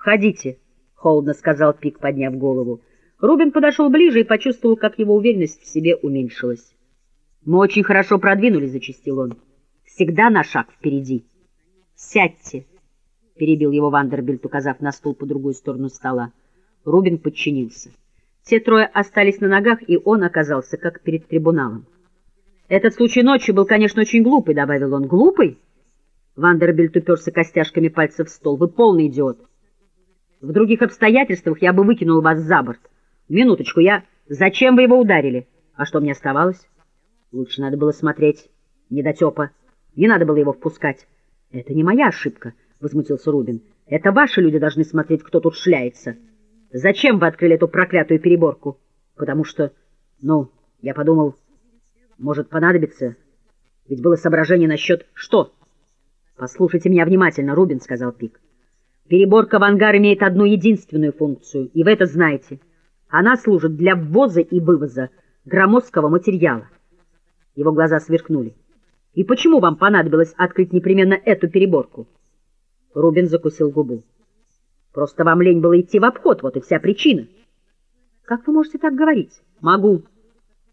«Входите», — холодно сказал Пик, подняв голову. Рубин подошел ближе и почувствовал, как его уверенность в себе уменьшилась. «Мы очень хорошо продвинулись», — зачастил он. «Всегда на шаг впереди». «Сядьте», — перебил его Вандербильт, указав на стул по другую сторону стола. Рубин подчинился. Все трое остались на ногах, и он оказался как перед трибуналом. «Этот случай ночью был, конечно, очень глупый», — добавил он. «Глупый?» Вандербильт уперся костяшками пальцев в стол. «Вы полный идиот. В других обстоятельствах я бы выкинул вас за борт. Минуточку, я... Зачем вы его ударили? А что мне оставалось? Лучше надо было смотреть. Недотепа. Не надо было его впускать. Это не моя ошибка, — возмутился Рубин. Это ваши люди должны смотреть, кто тут шляется. Зачем вы открыли эту проклятую переборку? Потому что... Ну, я подумал, может понадобится. Ведь было соображение насчет... Что? Послушайте меня внимательно, Рубин, — сказал Пик. Переборка в ангар имеет одну единственную функцию, и вы это знаете. Она служит для ввоза и вывоза громоздкого материала. Его глаза сверкнули. И почему вам понадобилось открыть непременно эту переборку? Рубин закусил губу. Просто вам лень было идти в обход, вот и вся причина. Как вы можете так говорить? Могу,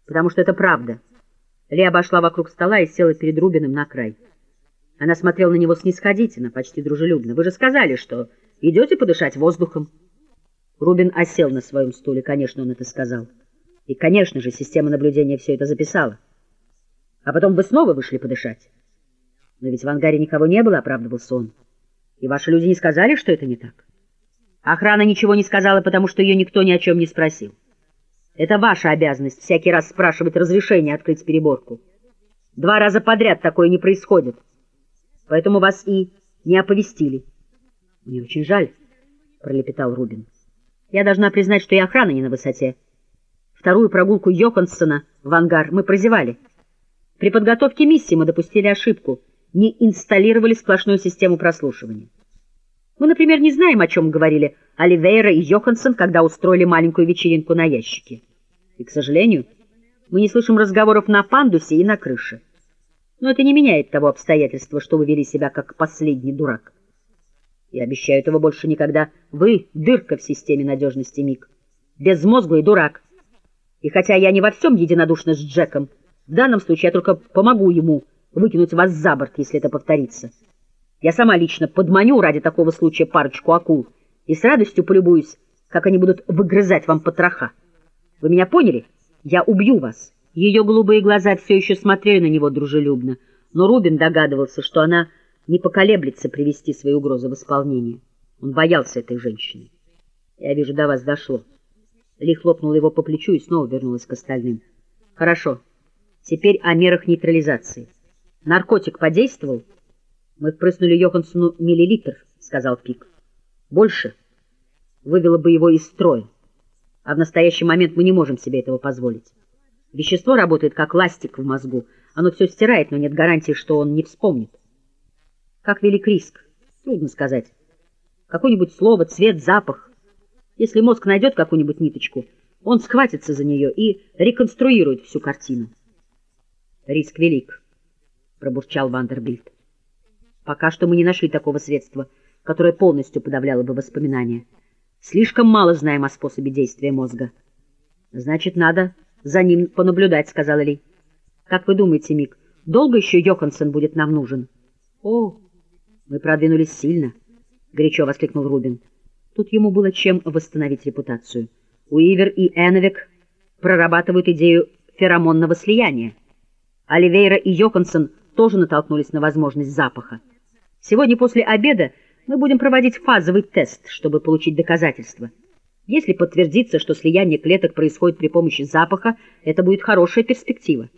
потому что это правда. Ли обошла вокруг стола и села перед Рубиным на край. Она смотрела на него снисходительно, почти дружелюбно. «Вы же сказали, что идете подышать воздухом». Рубин осел на своем стуле, конечно, он это сказал. И, конечно же, система наблюдения все это записала. А потом вы снова вышли подышать. Но ведь в ангаре никого не было, оправдывался он. И ваши люди не сказали, что это не так. Охрана ничего не сказала, потому что ее никто ни о чем не спросил. Это ваша обязанность всякий раз спрашивать разрешение открыть переборку. Два раза подряд такое не происходит поэтому вас и не оповестили. — Мне очень жаль, — пролепетал Рубин. — Я должна признать, что и охрана не на высоте. Вторую прогулку Йоханссона в ангар мы прозевали. При подготовке миссии мы допустили ошибку, не инсталлировали сплошную систему прослушивания. Мы, например, не знаем, о чем говорили Оливейра и Йоханссон, когда устроили маленькую вечеринку на ящике. И, к сожалению, мы не слышим разговоров на пандусе и на крыше. Но это не меняет того обстоятельства, что вы вели себя как последний дурак. Я обещаю этого больше никогда. Вы — дырка в системе надежности, Мик. Безмозглый дурак. И хотя я не во всем единодушна с Джеком, в данном случае я только помогу ему выкинуть вас за борт, если это повторится. Я сама лично подманю ради такого случая парочку акул и с радостью полюбуюсь, как они будут выгрызать вам потроха. Вы меня поняли? Я убью вас». Ее голубые глаза все еще смотрели на него дружелюбно, но Рубин догадывался, что она не поколеблется привести свои угрозы в исполнение. Он боялся этой женщины. «Я вижу, до вас дошло». Ли хлопнула его по плечу и снова вернулась к остальным. «Хорошо. Теперь о мерах нейтрализации. Наркотик подействовал?» «Мы впрыснули Йоханссону миллилитр», — сказал Пик. «Больше вывело бы его из строя. А в настоящий момент мы не можем себе этого позволить». Вещество работает как ластик в мозгу. Оно все стирает, но нет гарантии, что он не вспомнит. Как велик риск? Трудно сказать. Какое-нибудь слово, цвет, запах. Если мозг найдет какую-нибудь ниточку, он схватится за нее и реконструирует всю картину. Риск велик, пробурчал Вандербильд. Пока что мы не нашли такого средства, которое полностью подавляло бы воспоминания. Слишком мало знаем о способе действия мозга. Значит, надо за ним понаблюдать, — сказала Ли. — Как вы думаете, Мик, долго еще Йоханссон будет нам нужен? — О, мы продвинулись сильно, — горячо воскликнул Рубин. Тут ему было чем восстановить репутацию. Уивер и Эновик прорабатывают идею феромонного слияния. Оливейра и Йоханссон тоже натолкнулись на возможность запаха. Сегодня после обеда мы будем проводить фазовый тест, чтобы получить доказательства. Если подтвердится, что слияние клеток происходит при помощи запаха, это будет хорошая перспектива.